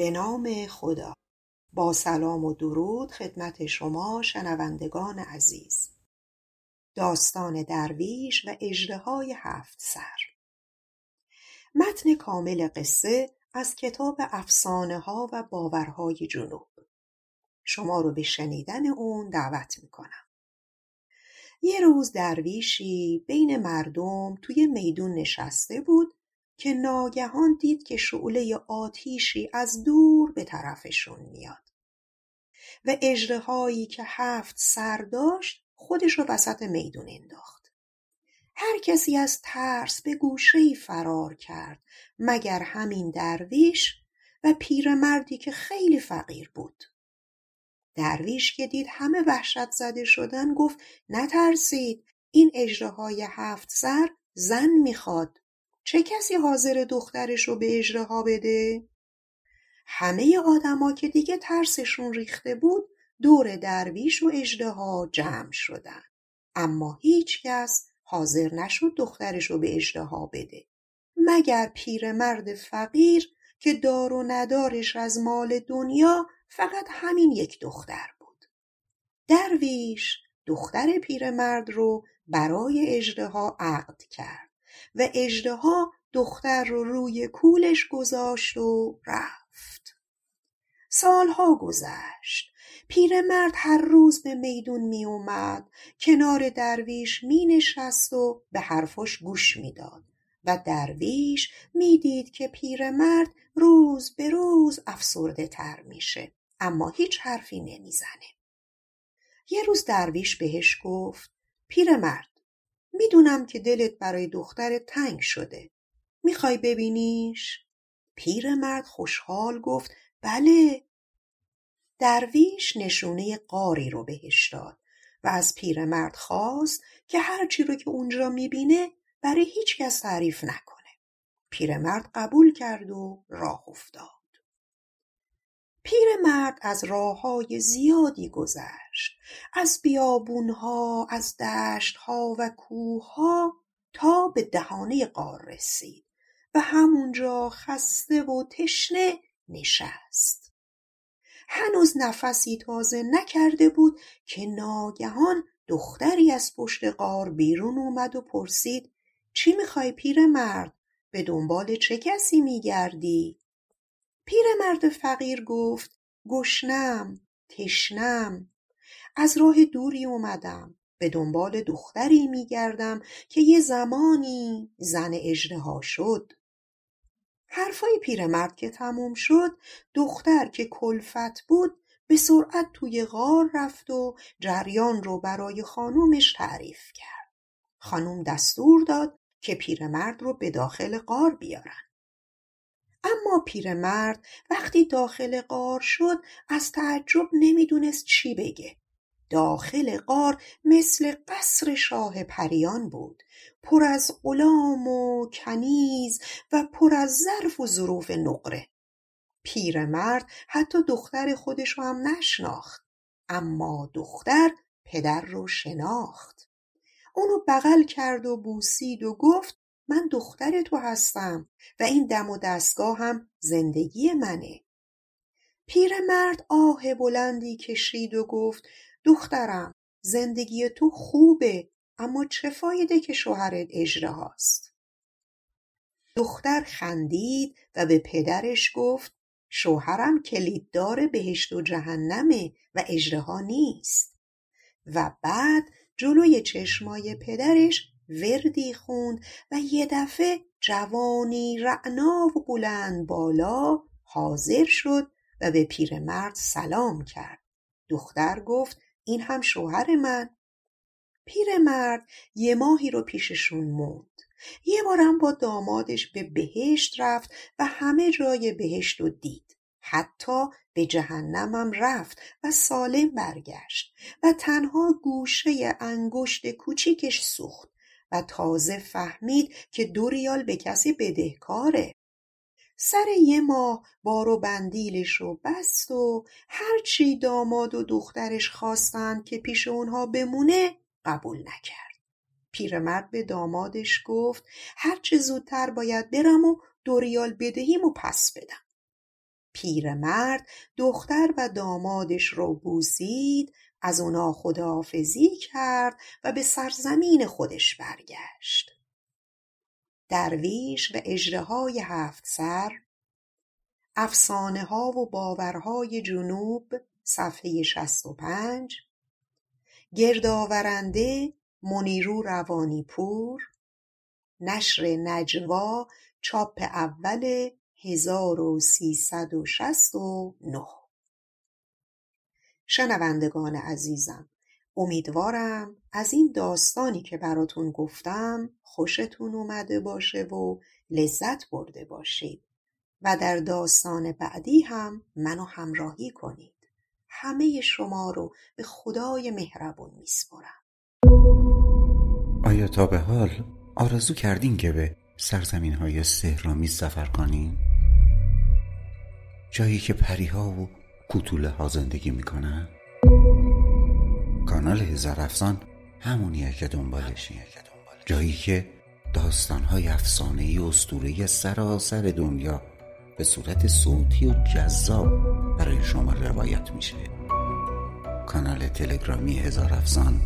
به نام خدا. با سلام و درود خدمت شما شنوندگان عزیز. داستان درویش و اژدهای هفت سر. متن کامل قصه از کتاب افسانه ها و باورهای جنوب. شما رو به شنیدن اون دعوت می‌کنم. یه روز درویشی بین مردم توی میدون نشسته بود که ناگهان دید که شعله آتیشی از دور به طرفشون میاد. و اژدهایی که هفت سر داشت خودش رو وسط میدون انداخت. هر کسی از ترس به گوشهای فرار کرد مگر همین درویش و پیرمردی که خیلی فقیر بود. درویش که دید همه وحشت زده شدن گفت نترسید این اژدهای هفت سر زن می‌خواد. چه کسی حاضر دخترش رو به اژدها بده؟ همه آدما که دیگه ترسشون ریخته بود دور درویش و اژدها جمع شدن. اما هیچ کس حاضر نشد دخترش رو به اژدها بده. مگر پیرمرد فقیر که دار و ندارش از مال دنیا فقط همین یک دختر بود؟ درویش دختر پیرمرد رو برای اژدها عقد کرد. و اژدها دختر رو روی کولش گذاشت و رفت. سالها گذشت. پیرمرد هر روز به میدون می اومد کنار درویش می نشست و به حرفش گوش می‌داد و درویش می‌دید که پیرمرد روز به روز افسرده تر میشه اما هیچ حرفی نمی‌زنه. یه روز درویش بهش گفت پیرمرد می‌دونم که دلت برای دخترت تنگ شده. می‌خوای ببینیش؟ پیرمرد خوشحال گفت بله. درویش نشونه قاری رو بهش داد و از پیرمرد خواست که هرچی رو که اونجا می‌بینه برای هیچ کس تعریف نکنه. پیرمرد قبول کرد و راه افتاد. پیرمرد از راههای زیادی گذشت. از بیابونها از دشتها و کوهها تا به دهانه غار رسید و همونجا خسته و تشنه نشست. هنوز نفسی تازه نکرده بود که ناگهان دختری از پشت غار بیرون اومد و پرسید چی می‌خوای پیرمرد به دنبال چه کسی میگردی؟ پیرمرد فقیر گفت گشنم تشنم از راه دوری اومدم به دنبال دختری میگردم که یه زمانی زن اژدها شد. حرفای پیرمرد که تموم شد دختر که کلفت بود به سرعت توی غار رفت و جریان رو برای خانومش تعریف کرد. خانوم دستور داد که پیرمرد رو به داخل غار بیارن. پیرمرد وقتی داخل غار شد از تعجب نمی‌دونست چی بگه. داخل غار مثل قصر شاه پریان بود. پر از غلام و کنیز و پر از ظرف و ظروف نقره. پیرمرد حتی دختر خودش رو هم نشناخت اما دختر پدر رو شناخت. اونو بغل کرد و بوسید و گفت من دختر تو هستم و این دم و دستگاه هم زندگی منه. پیرمرد آه بلندی کشید و گفت دخترم زندگی تو خوبه اما چه فایده که شوهرت اژدهاست دختر خندید و به پدرش گفت شوهرم کلیددار بهشت و جهنمه و اژدها نیست. و بعد جلوی چشمای پدرش وردی خوند و یه دفعه جوانی رعنا و بلند بالا حاضر شد و به پیرمرد سلام کرد. دختر گفت این هم شوهر من. پیرمرد یه ماهی رو پیششون موند. یه بارم با دامادش به بهشت رفت و همه جای بهشت رو دید. حتی به جهنمم رفت و سالم برگشت و تنها گوشه انگشت کوچیکش سوخت. و تازه فهمید که دو ریال به کسی بدهکاره. سر یه ماه بار و بندیلش رو بست و هرچی داماد و دخترش خواستند که پیش اونها بمونه قبول نکرد. پیرمرد به دامادش گفت هرچه زودتر باید برم و دو ریال بدهیم و پس بدم. پیرمرد دختر و دامادش رو بوسید از اونا خداحافظی کرد و به سرزمین خودش برگشت. درویش و اژدهای هفت سر افسانه ها و باورهای جنوب صفحه 65 گردآورنده منیرو روانیپور نشر نجوا چاپ اول 1369 شنوندگان عزیزم امیدوارم از این داستانی که براتون گفتم خوشتون اومده باشه و لذت برده باشید. و در داستان بعدی هم منو همراهی کنید. همه شما رو به خدای مهربون میسپرم آیا تا به حال آرزو کردین که به سرزمین های سهرامی سفر کنین؟ جایی که پریها و کوتوله ها زندگی می‌کنن؟ کانال هزار افسان همونیه که دنبالشی جایی که داستان های افسانه ای اسطوره سراسر دنیا به صورت صوتی و جذاب برای شما روایت میشه. کانال تلگرامی هزار افسان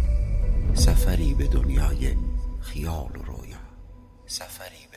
سفری به دنیای خیال و رویا. سفری